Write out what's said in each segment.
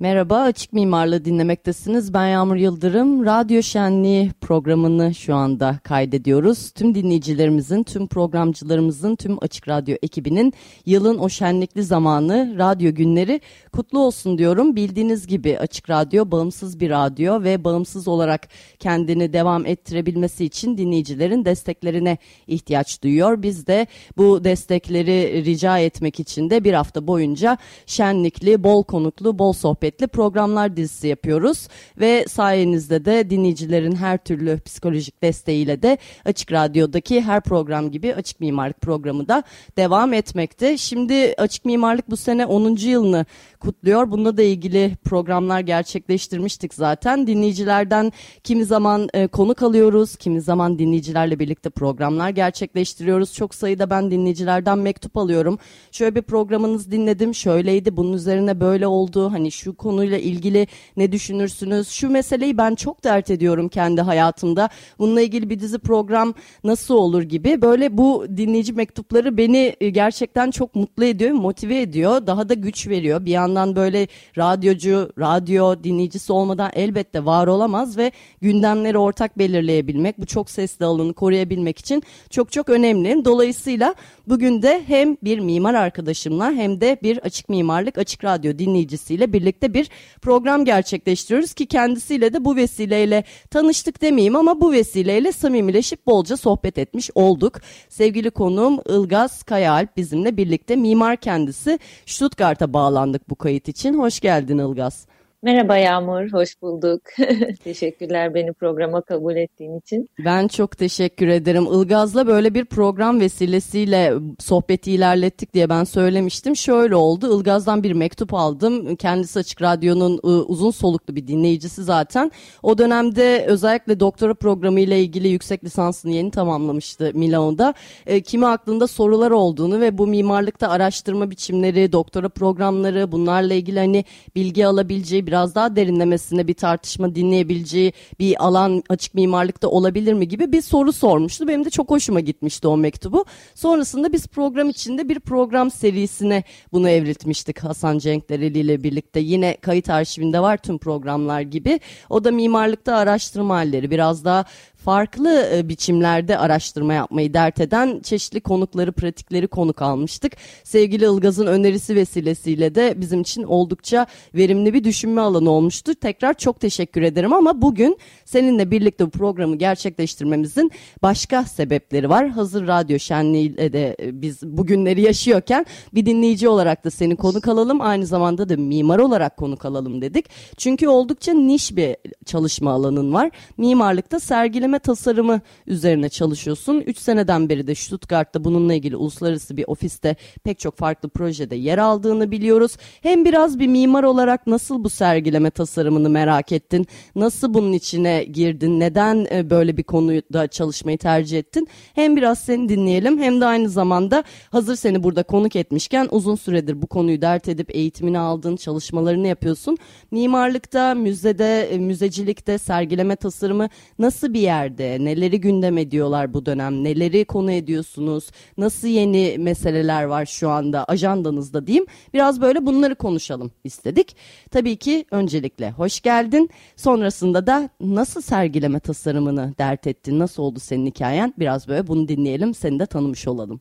Merhaba, Açık Mimarlı dinlemektesiniz. Ben Yağmur Yıldırım. Radyo Şenliği programını şu anda kaydediyoruz. Tüm dinleyicilerimizin, tüm programcılarımızın, tüm Açık Radyo ekibinin yılın o şenlikli zamanı, radyo günleri kutlu olsun diyorum. Bildiğiniz gibi Açık Radyo bağımsız bir radyo ve bağımsız olarak kendini devam ettirebilmesi için dinleyicilerin desteklerine ihtiyaç duyuyor. Biz de bu destekleri rica etmek için de bir hafta boyunca şenlikli, bol konuklu, bol sohbetli programlar dizisi yapıyoruz. Ve sayenizde de dinleyicilerin her türlü psikolojik desteğiyle de Açık Radyo'daki her program gibi Açık Mimarlık programı da devam etmekte. Şimdi Açık Mimarlık bu sene 10. yılını kutluyor. Bunda da ilgili programlar gerçekleştirmiştik zaten. Dinleyicilerden kimi zaman e, konuk alıyoruz, kimi zaman dinleyicilerle birlikte programlar gerçekleştiriyoruz. Çok sayıda ben dinleyicilerden mektup alıyorum. Şöyle bir programınız dinledim, şöyleydi, bunun üzerine böyle oldu. Hani şu konuyla ilgili ne düşünürsünüz? Şu meseleyi ben çok dert ediyorum kendi hayatımda. Bununla ilgili bir dizi program nasıl olur gibi. Böyle bu dinleyici mektupları beni e, gerçekten çok mutlu ediyor, motive ediyor. Daha da güç veriyor. Bir yandan böyle radyocu, radyo dinleyicisi olmadan elbette var olamaz ve gündemleri ortak belirleyebilmek, bu çok sesli alanı koruyabilmek için çok çok önemli. Dolayısıyla bugün de hem bir mimar arkadaşımla hem de bir açık mimarlık açık radyo dinleyicisiyle birlikte bir program gerçekleştiriyoruz ki kendisiyle de bu vesileyle tanıştık demeyeyim ama bu vesileyle samimileşip bolca sohbet etmiş olduk. Sevgili konuğum Ilgaz Kayaalp bizimle birlikte mimar kendisi Stuttgart'a bağlandık bu kayıt için. Hoş geldin Ilgaz. Merhaba Yağmur, hoş bulduk. Teşekkürler beni programa kabul ettiğin için. Ben çok teşekkür ederim. Ilgaz'la böyle bir program vesilesiyle sohbeti ilerlettik diye ben söylemiştim. Şöyle oldu, Ilgaz'dan bir mektup aldım. Kendisi Açık Radyo'nun ıı, uzun soluklu bir dinleyicisi zaten. O dönemde özellikle doktora programı ile ilgili yüksek lisansını yeni tamamlamıştı Milano'da. E, kimi aklında sorular olduğunu ve bu mimarlıkta araştırma biçimleri, doktora programları bunlarla ilgili hani bilgi alabileceği biraz daha derinlemesine bir tartışma dinleyebileceği bir alan açık mimarlıkta olabilir mi gibi bir soru sormuştu. Benim de çok hoşuma gitmişti o mektubu. Sonrasında biz program içinde bir program serisine bunu evriltmiştik Hasan Cenkdereli ile birlikte. Yine kayıt arşivinde var tüm programlar gibi. O da mimarlıkta araştırma halleri biraz daha farklı e, biçimlerde araştırma yapmayı dert eden çeşitli konukları, pratikleri konuk almıştık. Sevgili Ilgaz'ın önerisi vesilesiyle de bizim için oldukça verimli bir düşünme alanı olmuştu. Tekrar çok teşekkür ederim ama bugün seninle birlikte bu programı gerçekleştirmemizin başka sebepleri var. Hazır radyo şenliğiyle de e, biz bugünleri yaşıyorken bir dinleyici olarak da seni konuk alalım. Aynı zamanda da mimar olarak konuk alalım dedik. Çünkü oldukça niş bir çalışma alanın var. Mimarlıkta sergileme düzenleme tasarımı üzerine çalışıyorsun. 3 seneden beri de Stuttgart'ta bununla ilgili uluslararası bir ofiste pek çok farklı projede yer aldığını biliyoruz. Hem biraz bir mimar olarak nasıl bu sergileme tasarımını merak ettin? Nasıl bunun içine girdin? Neden e, böyle bir konuda çalışmayı tercih ettin? Hem biraz seni dinleyelim hem de aynı zamanda hazır seni burada konuk etmişken uzun süredir bu konuyu dert edip eğitimini aldın, çalışmalarını yapıyorsun. Mimarlıkta, müzede, e, müzecilikte sergileme tasarımı nasıl bir yer nerelerde, neleri gündem ediyorlar bu dönem, neleri konu ediyorsunuz, nasıl yeni meseleler var şu anda ajandanızda diyeyim. Biraz böyle bunları konuşalım istedik. Tabii ki öncelikle hoş geldin. Sonrasında da nasıl sergileme tasarımını dert ettin, nasıl oldu senin hikayen? Biraz böyle bunu dinleyelim, seni de tanımış olalım.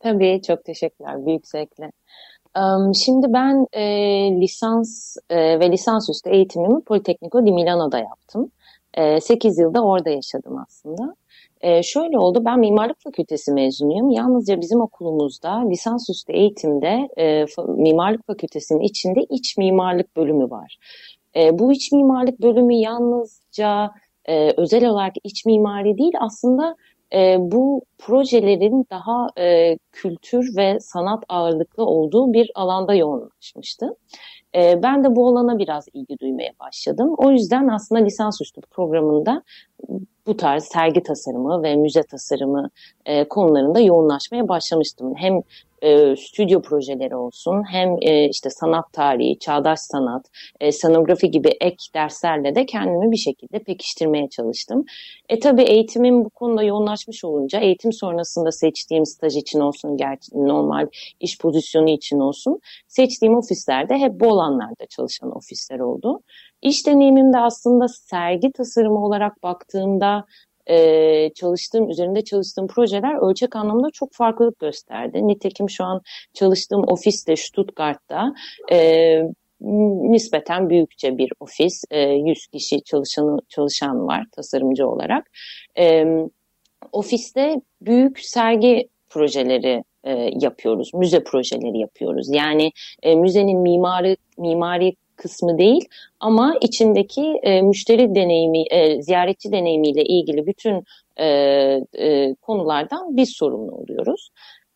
Tabii çok teşekkürler, büyük zevkle. Şimdi ben e, lisans e, ve lisansüstü eğitimimi Politecnico di Milano'da yaptım. 8 ee, yılda orada yaşadım aslında. E, şöyle oldu, ben mimarlık fakültesi mezunuyum. Yalnızca bizim okulumuzda lisansüstü eğitimde e, mimarlık fakültesinin içinde iç mimarlık bölümü var. E, bu iç mimarlık bölümü yalnızca e, özel olarak iç mimari değil aslında e, bu projelerin daha e, kültür ve sanat ağırlıklı olduğu bir alanda yoğunlaşmıştı. E, ben de bu alana biraz ilgi duymaya başladım. O yüzden aslında lisansüstü programında bu tarz sergi tasarımı ve müze tasarımı e, konularında yoğunlaşmaya başlamıştım. Hem e, stüdyo projeleri olsun hem e, işte sanat tarihi, çağdaş sanat, e, scenografi gibi ek derslerle de kendimi bir şekilde pekiştirmeye çalıştım. E tabii eğitimim bu konuda yoğunlaşmış olunca eğitim sonrasında seçtiğim staj için olsun, normal iş pozisyonu için olsun seçtiğim ofislerde hep bu alanlarda çalışan ofisler oldu. İş deneyimimde aslında sergi tasarımı olarak baktığımda e, çalıştığım, üzerinde çalıştığım projeler ölçek anlamda çok farklılık gösterdi. Nitekim şu an çalıştığım ofis de Stuttgart'ta e, nispeten büyükçe bir ofis. E, 100 kişi çalışan, çalışan var tasarımcı olarak. E, ofiste büyük sergi projeleri e, yapıyoruz. Müze projeleri yapıyoruz. Yani e, müzenin mimari mimari kısmı değil ama içindeki e, müşteri deneyimi, e, ziyaretçi deneyimiyle ilgili bütün e, e, konulardan biz sorumlu oluyoruz.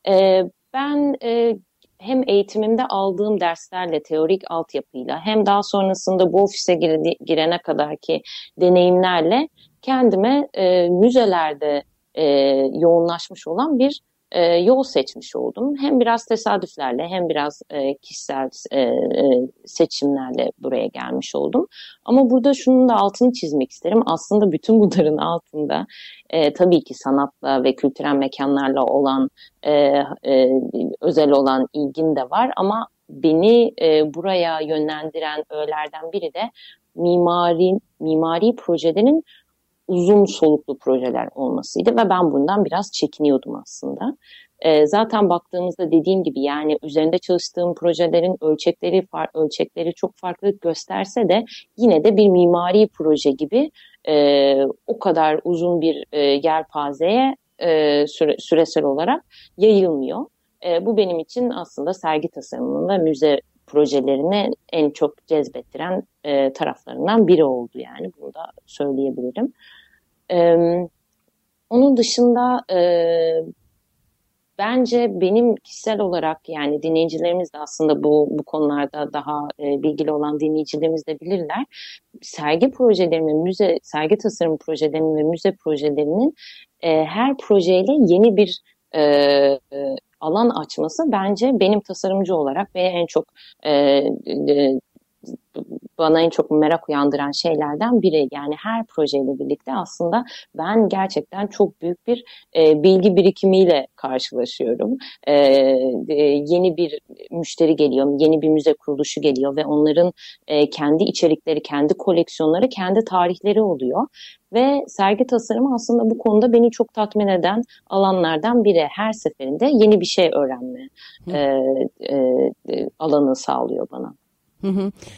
E, ben e, hem eğitimimde aldığım derslerle, teorik altyapıyla hem daha sonrasında bu ofise girene kadar ki deneyimlerle kendime e, müzelerde e, yoğunlaşmış olan bir e, yol seçmiş oldum. Hem biraz tesadüflerle hem biraz e, kişisel e, e, seçimlerle buraya gelmiş oldum. Ama burada şunun da altını çizmek isterim. Aslında bütün bunların altında e, tabii ki sanatla ve kültürel mekanlarla olan e, e, özel olan ilgim de var. Ama beni e, buraya yönlendiren öğelerden biri de mimari mimari projelerin uzun soluklu projeler olmasıydı ve ben bundan biraz çekiniyordum aslında. E, zaten baktığımızda dediğim gibi yani üzerinde çalıştığım projelerin ölçekleri ölçekleri çok farklı gösterse de yine de bir mimari proje gibi e, o kadar uzun bir e, yelpazeye e, süre, süresel olarak yayılmıyor. E, bu benim için aslında sergi tasarımında müze projelerini en çok cezbettiren taraflarından biri oldu yani bunu da söyleyebilirim. E, onun dışında e, bence benim kişisel olarak yani dinleyicilerimiz de aslında bu bu konularda daha e, bilgili olan dinleyicilerimiz de bilirler. Sergi projelerinin, müze sergi tasarım projelerinin ve müze projelerinin e, her projeyle yeni bir e, e, alan açması bence benim tasarımcı olarak ve en çok e, e, bana en çok merak uyandıran şeylerden biri. Yani her projeyle birlikte aslında ben gerçekten çok büyük bir e, bilgi birikimiyle karşılaşıyorum. E, e, yeni bir müşteri geliyor, yeni bir müze kuruluşu geliyor ve onların e, kendi içerikleri, kendi koleksiyonları, kendi tarihleri oluyor. Ve sergi tasarımı aslında bu konuda beni çok tatmin eden alanlardan biri. Her seferinde yeni bir şey öğrenme e, e, e, alanı sağlıyor bana.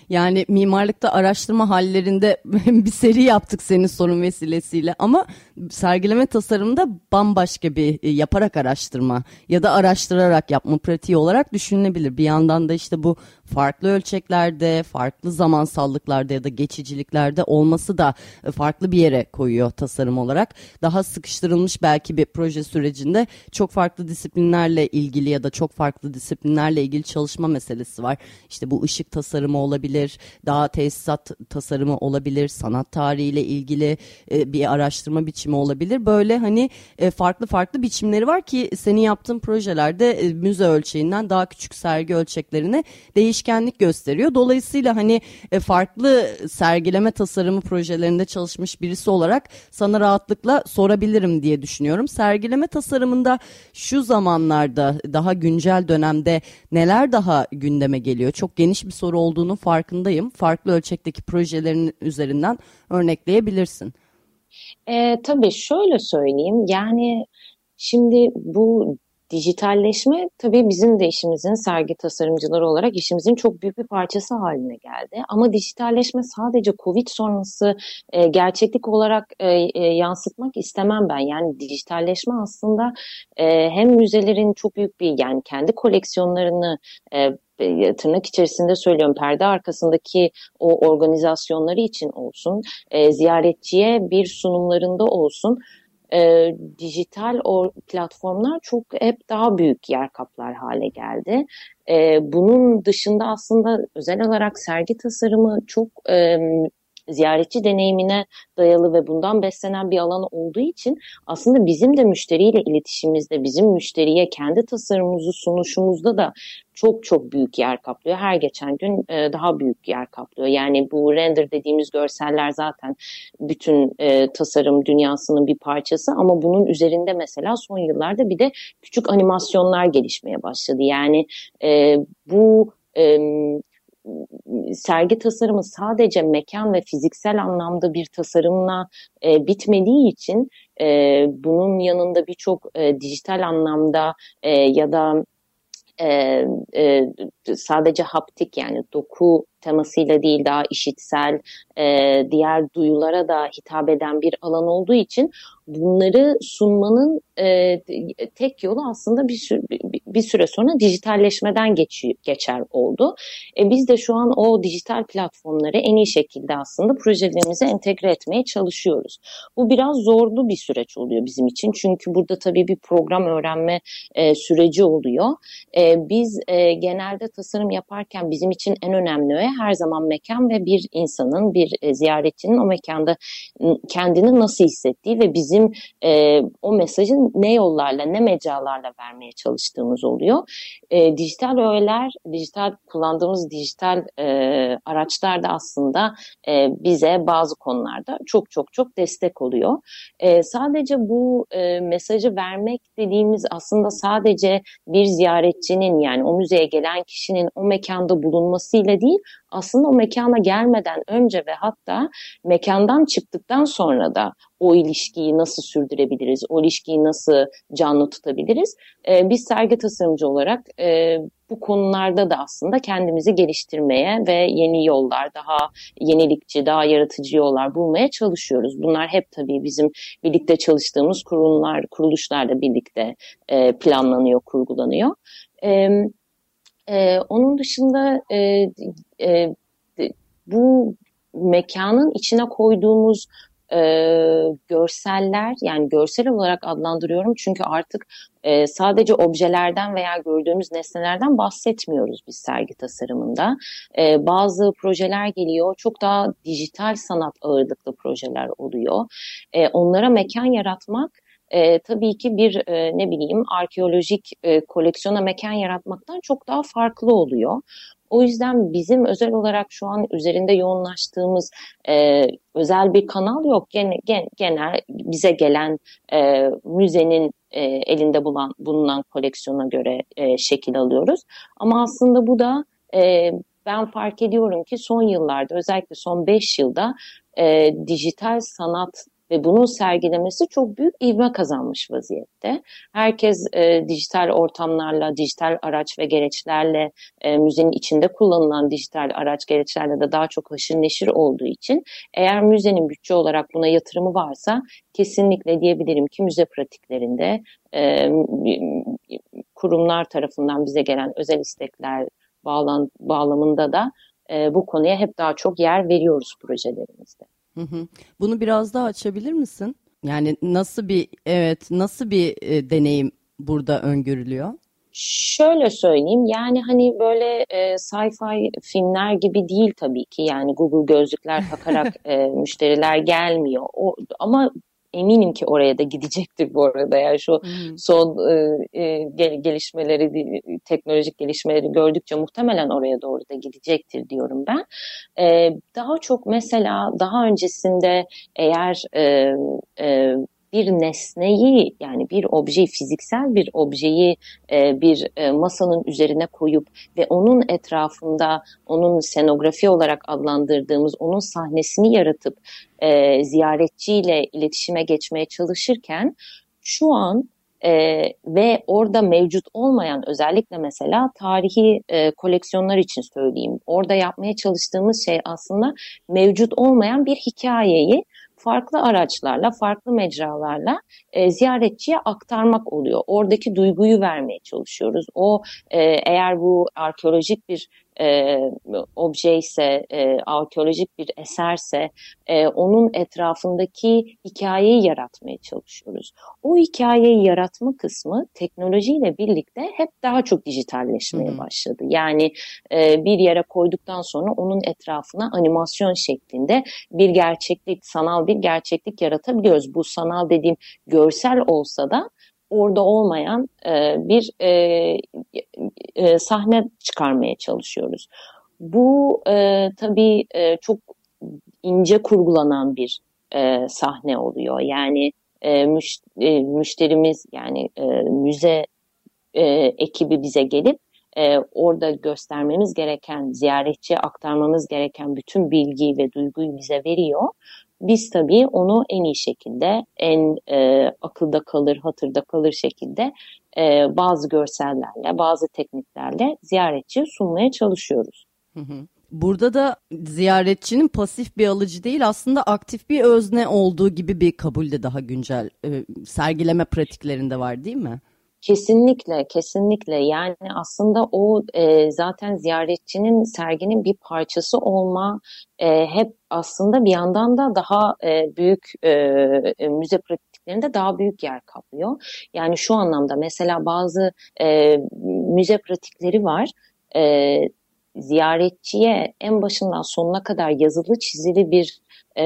Yani mimarlıkta araştırma hallerinde bir seri yaptık senin sorun vesilesiyle ama sergileme tasarımda bambaşka bir e, yaparak araştırma ya da araştırarak yapma pratiği olarak düşünülebilir. Bir yandan da işte bu farklı ölçeklerde, farklı zamansallıklarda ya da geçiciliklerde olması da e, farklı bir yere koyuyor tasarım olarak. Daha sıkıştırılmış belki bir proje sürecinde çok farklı disiplinlerle ilgili ya da çok farklı disiplinlerle ilgili çalışma meselesi var. İşte bu ışık tasarımı olabilir, daha tesisat tasarımı olabilir, sanat tarihiyle ilgili e, bir araştırma biçimi olabilir. Böyle hani e, farklı farklı biçimleri var ki senin yaptığın projelerde müze ölçeğinden daha küçük sergi ölçeklerine değiş değişkenlik gösteriyor. Dolayısıyla hani e, farklı sergileme tasarımı projelerinde çalışmış birisi olarak sana rahatlıkla sorabilirim diye düşünüyorum. Sergileme tasarımında şu zamanlarda daha güncel dönemde neler daha gündeme geliyor? Çok geniş bir soru olduğunu farkındayım. Farklı ölçekteki projelerin üzerinden örnekleyebilirsin. E, tabii şöyle söyleyeyim yani şimdi bu dijitalleşme tabii bizim de işimizin sergi tasarımcıları olarak işimizin çok büyük bir parçası haline geldi. Ama dijitalleşme sadece Covid sonrası e, gerçeklik olarak e, e, yansıtmak istemem ben. Yani dijitalleşme aslında e, hem müzelerin çok büyük bir yani kendi koleksiyonlarını e, e tırnak içerisinde söylüyorum perde arkasındaki o organizasyonları için olsun, e, ziyaretçiye bir sunumlarında olsun e, dijital o platformlar çok hep daha büyük yer kaplar hale geldi. E, bunun dışında aslında özel olarak sergi tasarımı çok e, ziyaretçi deneyimine dayalı ve bundan beslenen bir alan olduğu için aslında bizim de müşteriyle iletişimimizde, bizim müşteriye kendi tasarımımızı sunuşumuzda da çok çok büyük yer kaplıyor. Her geçen gün e, daha büyük yer kaplıyor. Yani bu render dediğimiz görseller zaten bütün e, tasarım dünyasının bir parçası ama bunun üzerinde mesela son yıllarda bir de küçük animasyonlar gelişmeye başladı. Yani e, bu e, sergi tasarımı sadece mekan ve fiziksel anlamda bir tasarımla e, bitmediği için e, bunun yanında birçok e, dijital anlamda e, ya da e, e, sadece haptik yani doku temasıyla değil daha işitsel e, diğer duyulara da hitap eden bir alan olduğu için bunları sunmanın e, tek yolu aslında bir, süre, bir süre sonra dijitalleşmeden geç, geçer oldu. E, biz de şu an o dijital platformları en iyi şekilde aslında projelerimize entegre etmeye çalışıyoruz. Bu biraz zorlu bir süreç oluyor bizim için çünkü burada tabii bir program öğrenme e, süreci oluyor. E, biz e, genelde tasarım yaparken bizim için en önemli öğe her zaman mekan ve bir insanın, bir e, ziyaretçinin o mekanda kendini nasıl hissettiği ve bizim e, o mesajı ne yollarla, ne mecralarla vermeye çalıştığımız oluyor. E, dijital öğeler, dijital kullandığımız dijital e, araçlar da aslında e, bize bazı konularda çok çok çok destek oluyor. E, sadece bu e, mesajı vermek dediğimiz aslında sadece bir ziyaretçinin yani o müzeye gelen kişinin o mekanda bulunmasıyla değil aslında o mekana gelmeden önce ve hatta mekandan çıktıktan sonra da o ilişkiyi nasıl sürdürebiliriz, o ilişkiyi nasıl canlı tutabiliriz? Ee, biz sergi tasarımcı olarak e, bu konularda da aslında kendimizi geliştirmeye ve yeni yollar, daha yenilikçi, daha yaratıcı yollar bulmaya çalışıyoruz. Bunlar hep tabii bizim birlikte çalıştığımız kurumlar, kuruluşlarla birlikte e, planlanıyor, kurgulanıyor. Evet. E, onun dışında e, e, bu mekanın içine koyduğumuz e, görseller yani görsel olarak adlandırıyorum çünkü artık e, sadece objelerden veya gördüğümüz nesnelerden bahsetmiyoruz biz sergi tasarımında. E, bazı projeler geliyor çok daha dijital sanat ağırlıklı projeler oluyor. E, onlara mekan yaratmak e, tabii ki bir e, ne bileyim arkeolojik e, koleksiyona mekan yaratmaktan çok daha farklı oluyor. O yüzden bizim özel olarak şu an üzerinde yoğunlaştığımız e, özel bir kanal yok. Gen, gen, genel bize gelen e, müzenin e, elinde bulunan, bulunan koleksiyona göre e, şekil alıyoruz. Ama aslında bu da e, ben fark ediyorum ki son yıllarda özellikle son 5 yılda e, dijital sanat ve bunun sergilemesi çok büyük ivme kazanmış vaziyette. Herkes e, dijital ortamlarla, dijital araç ve gereçlerle, e, müzenin içinde kullanılan dijital araç gereçlerle de daha çok haşır neşir olduğu için eğer müzenin bütçe olarak buna yatırımı varsa kesinlikle diyebilirim ki müze pratiklerinde e, kurumlar tarafından bize gelen özel istekler bağlan, bağlamında da e, bu konuya hep daha çok yer veriyoruz projelerimizde. Hı hı. Bunu biraz daha açabilir misin? Yani nasıl bir evet nasıl bir e, deneyim burada öngörülüyor? Şöyle söyleyeyim yani hani böyle e, sci-fi filmler gibi değil tabii ki yani Google gözlükler takarak e, müşteriler gelmiyor. O, ama eminim ki oraya da gidecektir bu arada. Yani şu hmm. son e, e gelişmeleri, teknolojik gelişmeleri gördükçe muhtemelen oraya doğru da gidecektir diyorum ben. E, daha çok mesela daha öncesinde eğer e, e, bir nesneyi yani bir objeyi fiziksel bir objeyi e, bir e, masanın üzerine koyup ve onun etrafında onun senografi olarak adlandırdığımız onun sahnesini yaratıp e, ziyaretçiyle iletişime geçmeye çalışırken şu an e, ve orada mevcut olmayan özellikle mesela tarihi e, koleksiyonlar için söyleyeyim. Orada yapmaya çalıştığımız şey aslında mevcut olmayan bir hikayeyi farklı araçlarla, farklı mecralarla e, ziyaretçiye aktarmak oluyor. Oradaki duyguyu vermeye çalışıyoruz. O e, eğer bu arkeolojik bir e, obje ise, e, arkeolojik bir eserse e, onun etrafındaki hikayeyi yaratmaya çalışıyoruz. O hikayeyi yaratma kısmı teknolojiyle birlikte hep daha çok dijitalleşmeye Hı-hı. başladı. Yani e, bir yere koyduktan sonra onun etrafına animasyon şeklinde bir gerçeklik, sanal bir gerçeklik yaratabiliyoruz. Bu sanal dediğim görsel olsa da orada olmayan e, bir e, e, sahne çıkarmaya çalışıyoruz. Bu e, tabii e, çok ince kurgulanan bir e, sahne oluyor. Yani e, müş, e, müşterimiz yani e, müze e, ekibi bize gelip e, orada göstermemiz gereken, ziyaretçiye aktarmamız gereken bütün bilgiyi ve duyguyu bize veriyor. Biz tabii onu en iyi şekilde, en e, akılda kalır, hatırda kalır şekilde e, bazı görsellerle, bazı tekniklerle ziyaretçiye sunmaya çalışıyoruz. Hı hı. Burada da ziyaretçinin pasif bir alıcı değil aslında aktif bir özne olduğu gibi bir kabul de daha güncel e, sergileme pratiklerinde var değil mi? Kesinlikle, kesinlikle. Yani aslında o e, zaten ziyaretçinin serginin bir parçası olma e, hep aslında bir yandan da daha e, büyük e, e müze pratiklerinde daha büyük yer kaplıyor. Yani şu anlamda mesela bazı e, müze pratikleri var. E, ziyaretçiye en başından sonuna kadar yazılı çizili bir e,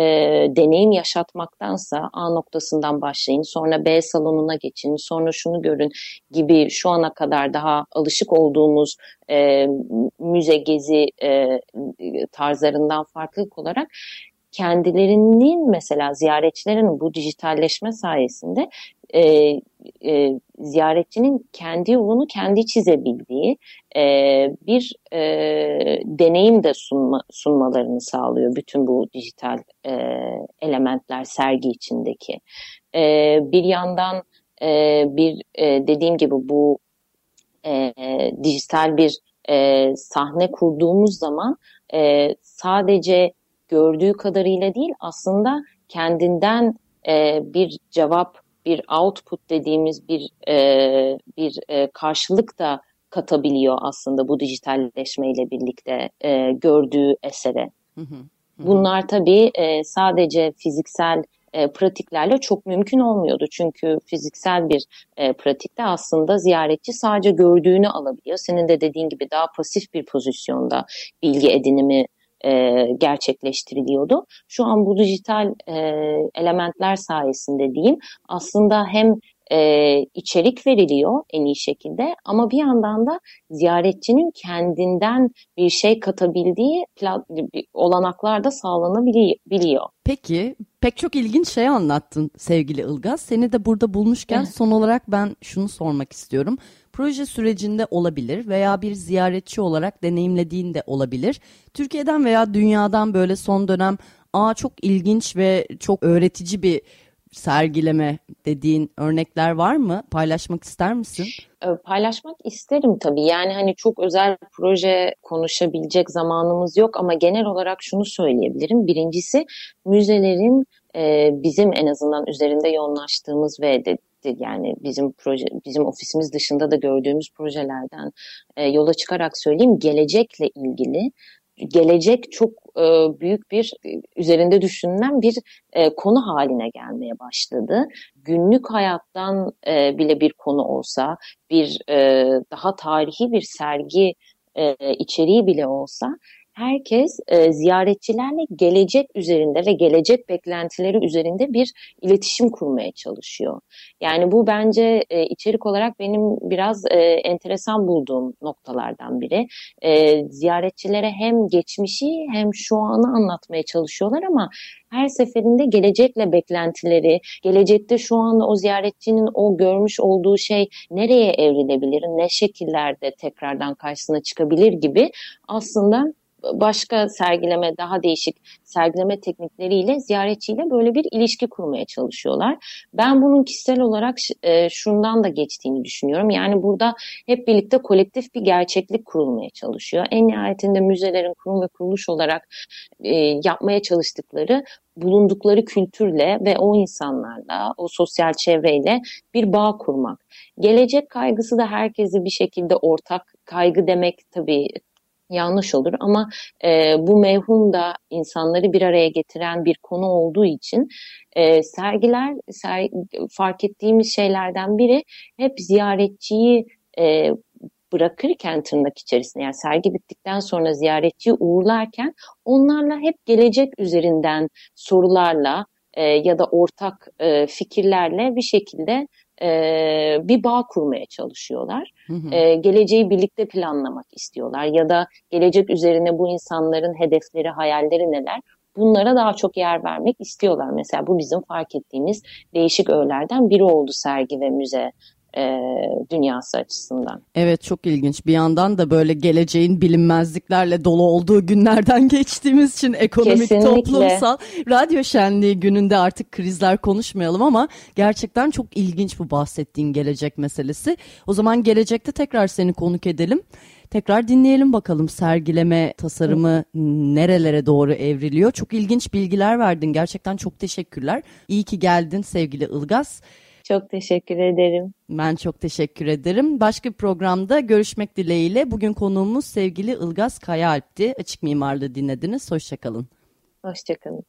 deneyim yaşatmaktansa A noktasından başlayın, sonra B salonuna geçin, sonra şunu görün gibi şu ana kadar daha alışık olduğumuz e, müze gezi e, tarzlarından farklı olarak kendilerinin mesela ziyaretçilerin bu dijitalleşme sayesinde e, e, ziyaretçinin kendi yolunu kendi çizebildiği e, bir e, deneyim de sunma, sunmalarını sağlıyor bütün bu dijital e, elementler sergi içindeki. E, bir yandan e, bir e, dediğim gibi bu e, dijital bir e, sahne kurduğumuz zaman e, sadece gördüğü kadarıyla değil aslında kendinden e, bir cevap, bir output dediğimiz bir e, bir e, karşılık da katabiliyor aslında bu dijitalleşmeyle birlikte e, gördüğü esere. Hı hı. Bunlar tabii e, sadece fiziksel e, pratiklerle çok mümkün olmuyordu. Çünkü fiziksel bir e, pratikte aslında ziyaretçi sadece gördüğünü alabiliyor. Senin de dediğin gibi daha pasif bir pozisyonda bilgi edinimi e, gerçekleştiriliyordu. Şu an bu dijital e, elementler sayesinde diyeyim aslında hem e, içerik veriliyor en iyi şekilde ama bir yandan da ziyaretçinin kendinden bir şey katabildiği olanaklar da sağlanabiliyor. Peki pek çok ilginç şey anlattın sevgili Ilgaz. Seni de burada bulmuşken son olarak ben şunu sormak istiyorum. Proje sürecinde olabilir veya bir ziyaretçi olarak deneyimlediğin de olabilir. Türkiye'den veya dünyadan böyle son dönem aa çok ilginç ve çok öğretici bir sergileme dediğin örnekler var mı? Paylaşmak ister misin? Ee, paylaşmak isterim tabii. Yani hani çok özel proje konuşabilecek zamanımız yok ama genel olarak şunu söyleyebilirim. Birincisi müzelerin e, bizim en azından üzerinde yoğunlaştığımız ve yani bizim proje bizim ofisimiz dışında da gördüğümüz projelerden e, yola çıkarak söyleyeyim gelecekle ilgili gelecek çok e, büyük bir e, üzerinde düşünülen bir e, konu haline gelmeye başladı. Günlük hayattan e, bile bir konu olsa, bir e, daha tarihi bir sergi e, içeriği bile olsa herkes e, ziyaretçilerle gelecek üzerinde ve gelecek beklentileri üzerinde bir iletişim kurmaya çalışıyor. Yani bu bence e, içerik olarak benim biraz e, enteresan bulduğum noktalardan biri. E, ziyaretçilere hem geçmişi hem şu anı anlatmaya çalışıyorlar ama her seferinde gelecekle beklentileri, gelecekte şu anda o ziyaretçinin o görmüş olduğu şey nereye evrilebilir, ne şekillerde tekrardan karşısına çıkabilir gibi aslında başka sergileme, daha değişik sergileme teknikleriyle ziyaretçiyle böyle bir ilişki kurmaya çalışıyorlar. Ben bunun kişisel olarak e, şundan da geçtiğini düşünüyorum. Yani burada hep birlikte kolektif bir gerçeklik kurulmaya çalışıyor. En nihayetinde müzelerin kurum ve kuruluş olarak e, yapmaya çalıştıkları bulundukları kültürle ve o insanlarla, o sosyal çevreyle bir bağ kurmak. Gelecek kaygısı da herkesi bir şekilde ortak kaygı demek tabii yanlış olur. Ama e, bu mevhum da insanları bir araya getiren bir konu olduğu için e, sergiler ser, fark ettiğimiz şeylerden biri hep ziyaretçiyi e, bırakırken tırnak içerisinde yani sergi bittikten sonra ziyaretçiyi uğurlarken onlarla hep gelecek üzerinden sorularla e, ya da ortak e, fikirlerle bir şekilde e, bir bağ kurmaya çalışıyorlar. Hı hı. E, geleceği birlikte planlamak istiyorlar ya da gelecek üzerine bu insanların hedefleri, hayalleri neler? Bunlara daha çok yer vermek istiyorlar. Mesela bu bizim fark ettiğimiz değişik öğelerden biri oldu sergi ve müze e, dünyası açısından. Evet çok ilginç. Bir yandan da böyle geleceğin bilinmezliklerle dolu olduğu günlerden geçtiğimiz için ekonomik, Kesinlikle. toplumsal, radyo şenliği gününde artık krizler konuşmayalım ama gerçekten çok ilginç bu bahsettiğin gelecek meselesi. O zaman gelecekte tekrar seni konuk edelim. Tekrar dinleyelim bakalım sergileme tasarımı nerelere doğru evriliyor. Çok ilginç bilgiler verdin. Gerçekten çok teşekkürler. İyi ki geldin sevgili Ilgaz. Çok teşekkür ederim. Ben çok teşekkür ederim. Başka bir programda görüşmek dileğiyle. Bugün konuğumuz sevgili Ilgaz Kayaalp'ti. Açık Mimarlığı dinlediniz. Hoşçakalın. Hoşçakalın.